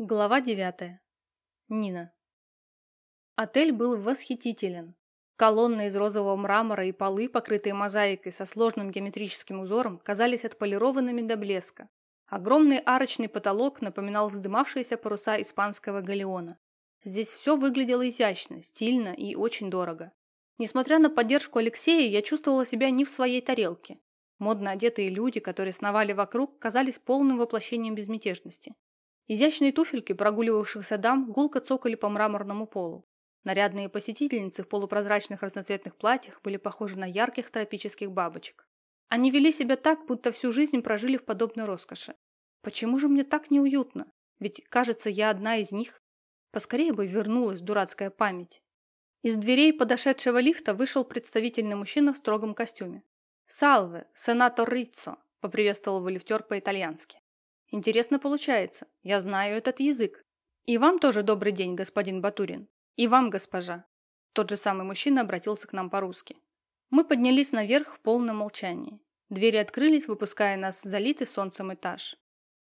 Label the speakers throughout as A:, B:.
A: Глава девятая. Нина. Отель был восхитителен. Колонны из розового мрамора и полы, покрытые мозаикой со сложным геометрическим узором, казались отполированными до блеска. Огромный арочный потолок напоминал вздымавшиеся паруса испанского галеона. Здесь все выглядело изящно, стильно и очень дорого. Несмотря на поддержку Алексея, я чувствовала себя не в своей тарелке. Модно одетые люди, которые сновали вокруг, казались полным воплощением безмятежности. Изящные туфельки прогуливавшихся дам гулко цокали по мраморному полу. Нарядные посетительницы в полупрозрачных разноцветных платьях были похожи на ярких тропических бабочек. Они вели себя так, будто всю жизнь прожили в подобной роскоши. Почему же мне так неуютно? Ведь, кажется, я одна из них. Поскорее бы вернулась дурацкая память. Из дверей подошедшего лифта вышел представительный мужчина в строгом костюме. «Салве, сенатор Риццо», — поприветствовал его лифтер по-итальянски. Интересно получается. Я знаю этот язык. И вам тоже добрый день, господин Батурин. И вам, госпожа. Тот же самый мужчина обратился к нам по-русски. Мы поднялись наверх в полном молчании. Двери открылись, выпуская нас залитый солнцем этаж.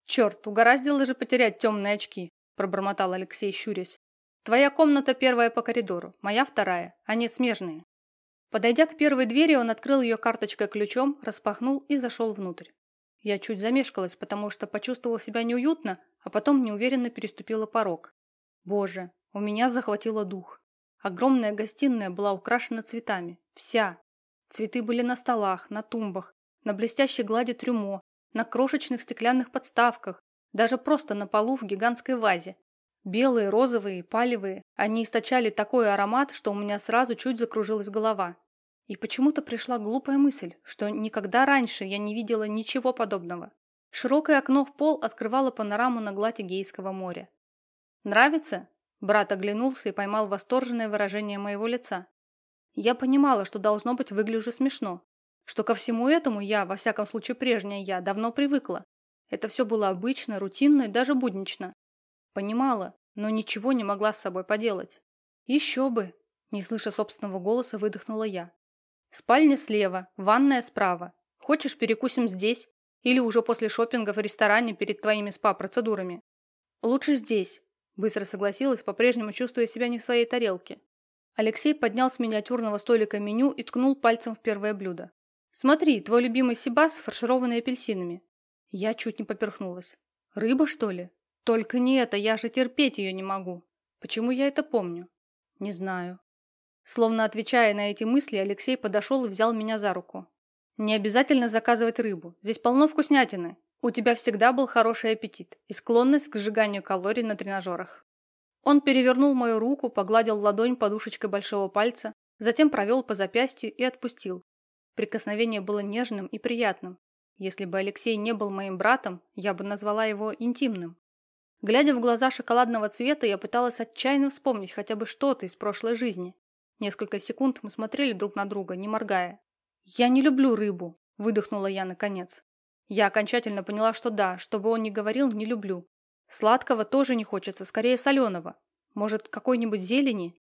A: «Черт, угораздило же потерять темные очки», – пробормотал Алексей, щурясь. «Твоя комната первая по коридору, моя вторая. Они смежные». Подойдя к первой двери, он открыл ее карточкой-ключом, распахнул и зашел внутрь. Я чуть замешкалась, потому что почувствовала себя неуютно, а потом неуверенно переступила порог. Боже, у меня захватило дух. Огромная гостиная была украшена цветами. Вся. Цветы были на столах, на тумбах, на блестящей глади трюмо, на крошечных стеклянных подставках, даже просто на полу в гигантской вазе. Белые, розовые, палевые, они источали такой аромат, что у меня сразу чуть закружилась голова. И почему-то пришла глупая мысль, что никогда раньше я не видела ничего подобного. Широкое окно в пол открывало панораму на гладь Эгейского моря. «Нравится?» Брат оглянулся и поймал восторженное выражение моего лица. Я понимала, что должно быть выгляжу смешно. Что ко всему этому я, во всяком случае прежняя я, давно привыкла. Это все было обычно, рутинно и даже буднично. Понимала, но ничего не могла с собой поделать. «Еще бы!» Не слыша собственного голоса, выдохнула я. Спальня слева, ванная справа. Хочешь, перекусим здесь? Или уже после шопинга в ресторане перед твоими спа-процедурами? Лучше здесь. Быстро согласилась, по-прежнему чувствуя себя не в своей тарелке. Алексей поднял с миниатюрного столика меню и ткнул пальцем в первое блюдо. «Смотри, твой любимый сибас, фаршированный апельсинами». Я чуть не поперхнулась. «Рыба, что ли? Только не это, я же терпеть ее не могу. Почему я это помню?» «Не знаю. Словно отвечая на эти мысли, Алексей подошел и взял меня за руку. «Не обязательно заказывать рыбу. Здесь полно вкуснятины. У тебя всегда был хороший аппетит и склонность к сжиганию калорий на тренажерах». Он перевернул мою руку, погладил ладонь подушечкой большого пальца, затем провел по запястью и отпустил. Прикосновение было нежным и приятным. Если бы Алексей не был моим братом, я бы назвала его интимным. Глядя в глаза шоколадного цвета, я пыталась отчаянно вспомнить хотя бы что-то из прошлой жизни. Несколько секунд мы смотрели друг на друга, не моргая. «Я не люблю рыбу», – выдохнула я наконец. Я окончательно поняла, что да, что бы он ни говорил, не люблю. Сладкого тоже не хочется, скорее соленого. Может, какой-нибудь зелени?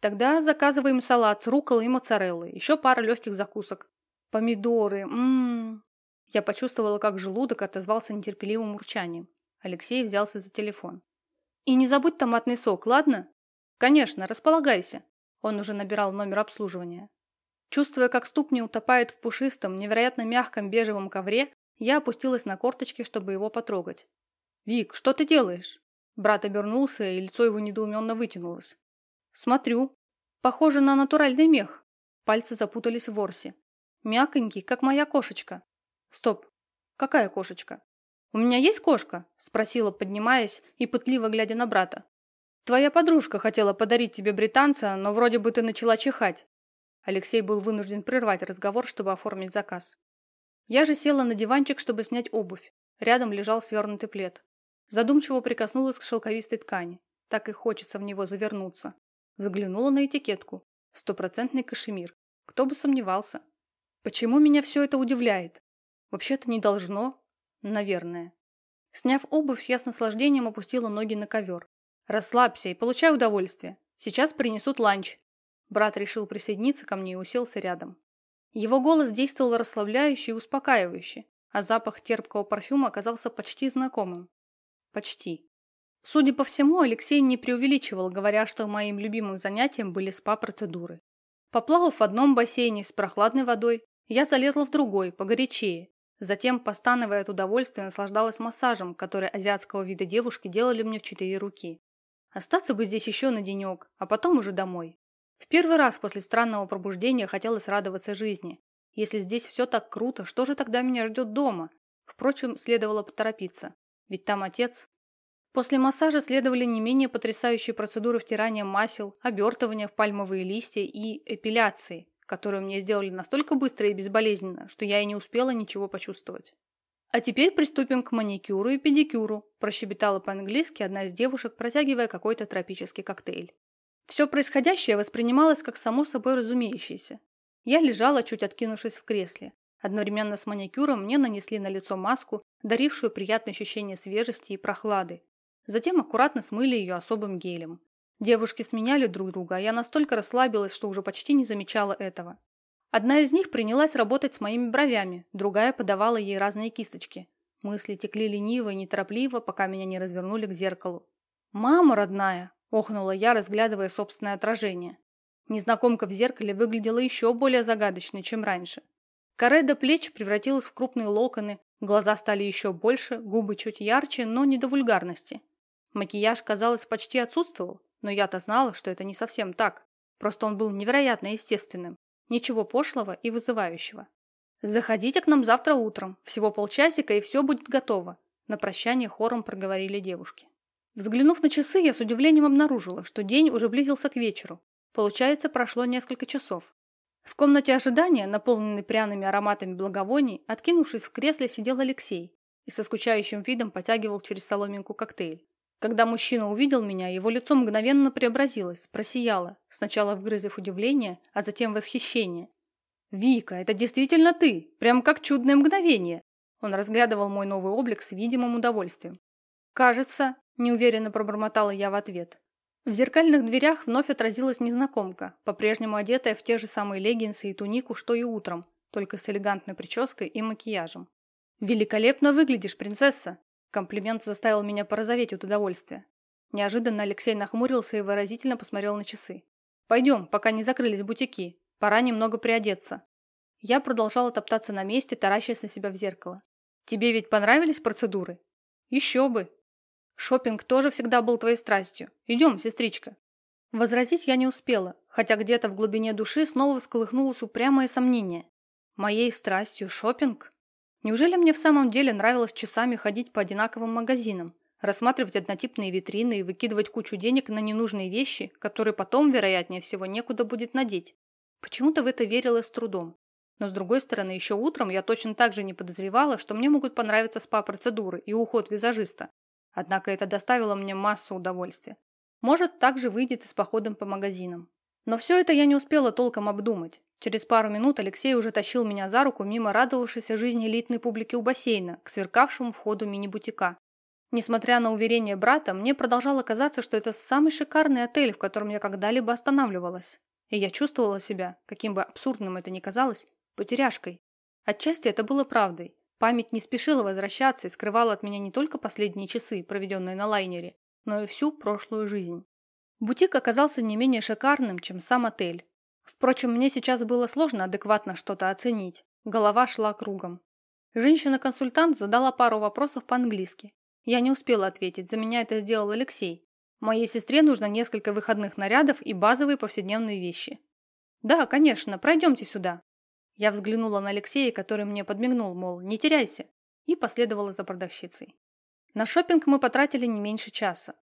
A: Тогда заказываем салат с рукколой и моцареллой, еще пара легких закусок. Помидоры, ммм. Я почувствовала, как желудок отозвался нетерпеливым урчанием. Алексей взялся за телефон. «И не забудь томатный сок, ладно?» «Конечно, располагайся». Он уже набирал номер обслуживания. Чувствуя, как ступни утопают в пушистом, невероятно мягком бежевом ковре, я опустилась на корточки, чтобы его потрогать. «Вик, что ты делаешь?» Брат обернулся, и лицо его недоуменно вытянулось. «Смотрю. Похоже на натуральный мех». Пальцы запутались в ворсе. «Мягонький, как моя кошечка». «Стоп. Какая кошечка?» «У меня есть кошка?» – спросила, поднимаясь и пытливо глядя на брата. Твоя подружка хотела подарить тебе британца, но вроде бы ты начала чихать. Алексей был вынужден прервать разговор, чтобы оформить заказ. Я же села на диванчик, чтобы снять обувь. Рядом лежал свернутый плед. Задумчиво прикоснулась к шелковистой ткани. Так и хочется в него завернуться. Взглянула на этикетку. Стопроцентный кашемир. Кто бы сомневался. Почему меня все это удивляет? Вообще-то не должно. Наверное. Сняв обувь, я с наслаждением опустила ноги на ковер. Расслабься и получай удовольствие. Сейчас принесут ланч. Брат решил присоединиться ко мне и уселся рядом. Его голос действовал расслабляюще и успокаивающе, а запах терпкого парфюма оказался почти знакомым. Почти. Судя по всему, Алексей не преувеличивал, говоря, что моим любимым занятием были спа-процедуры. Поплавав в одном бассейне с прохладной водой, я залезла в другой, погорячее. Затем, постановая от удовольствия, наслаждалась массажем, который азиатского вида девушки делали мне в четыре руки. Остаться бы здесь еще на денек, а потом уже домой. В первый раз после странного пробуждения хотелось радоваться жизни. Если здесь все так круто, что же тогда меня ждет дома? Впрочем, следовало поторопиться. Ведь там отец. После массажа следовали не менее потрясающие процедуры втирания масел, обертывания в пальмовые листья и эпиляции, которые мне сделали настолько быстро и безболезненно, что я и не успела ничего почувствовать. «А теперь приступим к маникюру и педикюру», прощебетала по-английски одна из девушек, протягивая какой-то тропический коктейль. Все происходящее воспринималось как само собой разумеющееся. Я лежала, чуть откинувшись в кресле. Одновременно с маникюром мне нанесли на лицо маску, дарившую приятное ощущение свежести и прохлады. Затем аккуратно смыли ее особым гелем. Девушки сменяли друг друга, а я настолько расслабилась, что уже почти не замечала этого. Одна из них принялась работать с моими бровями, другая подавала ей разные кисточки. Мысли текли лениво и неторопливо, пока меня не развернули к зеркалу. «Мама родная!» – охнула я, разглядывая собственное отражение. Незнакомка в зеркале выглядела еще более загадочной, чем раньше. Коре до плеч превратилась в крупные локоны, глаза стали еще больше, губы чуть ярче, но не до вульгарности. Макияж, казалось, почти отсутствовал, но я-то знала, что это не совсем так. Просто он был невероятно естественным. Ничего пошлого и вызывающего. «Заходите к нам завтра утром. Всего полчасика, и все будет готово», на прощание хором проговорили девушки. Взглянув на часы, я с удивлением обнаружила, что день уже близился к вечеру. Получается, прошло несколько часов. В комнате ожидания, наполненной пряными ароматами благовоний, откинувшись в кресле, сидел Алексей и со скучающим видом потягивал через соломинку коктейль. Когда мужчина увидел меня, его лицо мгновенно преобразилось, просияло, сначала вгрызив удивление, а затем восхищение. «Вика, это действительно ты! Прям как чудное мгновение!» Он разглядывал мой новый облик с видимым удовольствием. «Кажется», – неуверенно пробормотала я в ответ. В зеркальных дверях вновь отразилась незнакомка, по-прежнему одетая в те же самые леггинсы и тунику, что и утром, только с элегантной прической и макияжем. «Великолепно выглядишь, принцесса!» Комплимент заставил меня порозоветь от удовольствия. Неожиданно Алексей нахмурился и выразительно посмотрел на часы. «Пойдем, пока не закрылись бутики. Пора немного приодеться». Я продолжала топтаться на месте, таращаясь на себя в зеркало. «Тебе ведь понравились процедуры?» «Еще бы!» Шопинг тоже всегда был твоей страстью. Идем, сестричка. Возразить я не успела, хотя где-то в глубине души снова всколыхнулось упрямое сомнение. Моей страстью шопинг? Неужели мне в самом деле нравилось часами ходить по одинаковым магазинам, рассматривать однотипные витрины и выкидывать кучу денег на ненужные вещи, которые потом, вероятнее всего, некуда будет надеть? Почему-то в это верила с трудом. Но с другой стороны, еще утром я точно так же не подозревала, что мне могут понравиться спа-процедуры и уход визажиста. Однако это доставило мне массу удовольствия. Может, также выйдет и с походом по магазинам. Но все это я не успела толком обдумать. Через пару минут Алексей уже тащил меня за руку мимо радовавшейся жизни элитной публики у бассейна, к сверкавшему входу мини-бутика. Несмотря на уверение брата, мне продолжало казаться, что это самый шикарный отель, в котором я когда-либо останавливалась. И я чувствовала себя, каким бы абсурдным это ни казалось, потеряшкой. Отчасти это было правдой. Память не спешила возвращаться и скрывала от меня не только последние часы, проведенные на лайнере, но и всю прошлую жизнь. Бутик оказался не менее шикарным, чем сам отель. Впрочем, мне сейчас было сложно адекватно что-то оценить. Голова шла кругом. Женщина-консультант задала пару вопросов по-английски. Я не успела ответить, за меня это сделал Алексей. Моей сестре нужно несколько выходных нарядов и базовые повседневные вещи. «Да, конечно, пройдемте сюда», я взглянула на Алексея, который мне подмигнул, мол, не теряйся, и последовала за продавщицей. На шопинг мы потратили не меньше часа.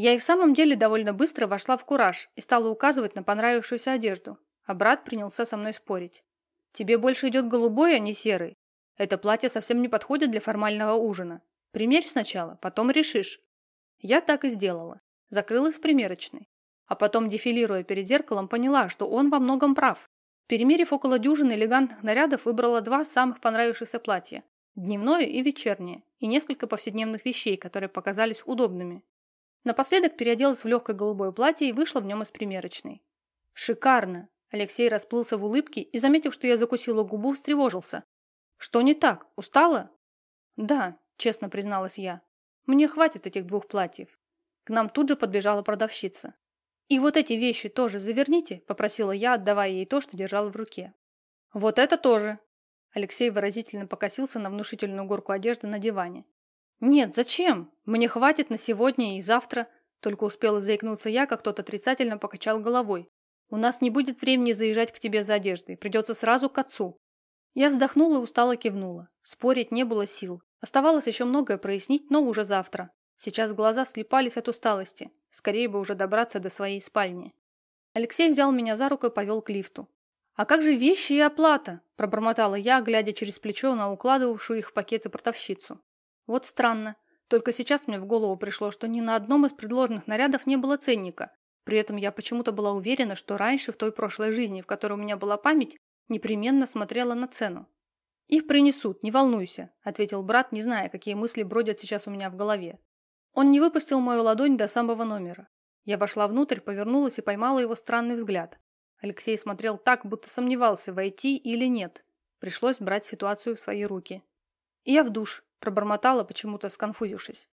A: Я и в самом деле довольно быстро вошла в кураж и стала указывать на понравившуюся одежду, а брат принялся со мной спорить. «Тебе больше идет голубой, а не серый. Это платье совсем не подходит для формального ужина. Примерь сначала, потом решишь». Я так и сделала. Закрылась в примерочной. А потом, дефилируя перед зеркалом, поняла, что он во многом прав. Перемерив около дюжины элегантных нарядов, выбрала два самых понравившихся платья – дневное и вечернее, и несколько повседневных вещей, которые показались удобными. Напоследок переоделась в легкое голубое платье и вышла в нем из примерочной. «Шикарно!» Алексей расплылся в улыбке и, заметив, что я закусила губу, встревожился. «Что не так? Устала?» «Да», – честно призналась я. «Мне хватит этих двух платьев. К нам тут же подбежала продавщица. «И вот эти вещи тоже заверните», – попросила я, отдавая ей то, что держала в руке. «Вот это тоже!» Алексей выразительно покосился на внушительную горку одежды на диване. «Нет, зачем? Мне хватит на сегодня и завтра», – только успела заикнуться я, как тот отрицательно покачал головой. «У нас не будет времени заезжать к тебе за одеждой, придется сразу к отцу». Я вздохнула и устало кивнула. Спорить не было сил. Оставалось еще многое прояснить, но уже завтра. Сейчас глаза слепались от усталости. Скорее бы уже добраться до своей спальни. Алексей взял меня за руку и повел к лифту. «А как же вещи и оплата?» – пробормотала я, глядя через плечо на укладывавшую их в пакеты продавщицу. «Вот странно. Только сейчас мне в голову пришло, что ни на одном из предложенных нарядов не было ценника. При этом я почему-то была уверена, что раньше, в той прошлой жизни, в которой у меня была память, непременно смотрела на цену. «Их принесут, не волнуйся», – ответил брат, не зная, какие мысли бродят сейчас у меня в голове. Он не выпустил мою ладонь до самого номера. Я вошла внутрь, повернулась и поймала его странный взгляд. Алексей смотрел так, будто сомневался, войти или нет. Пришлось брать ситуацию в свои руки. Я в душ, пробормотала, почему-то сконфузившись.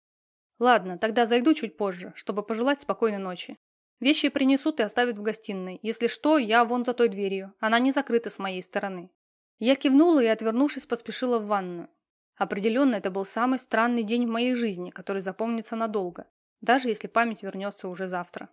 A: Ладно, тогда зайду чуть позже, чтобы пожелать спокойной ночи. Вещи принесут и оставят в гостиной. Если что, я вон за той дверью. Она не закрыта с моей стороны. Я кивнула и, отвернувшись, поспешила в ванную. Определенно, это был самый странный день в моей жизни, который запомнится надолго, даже если память вернется уже завтра.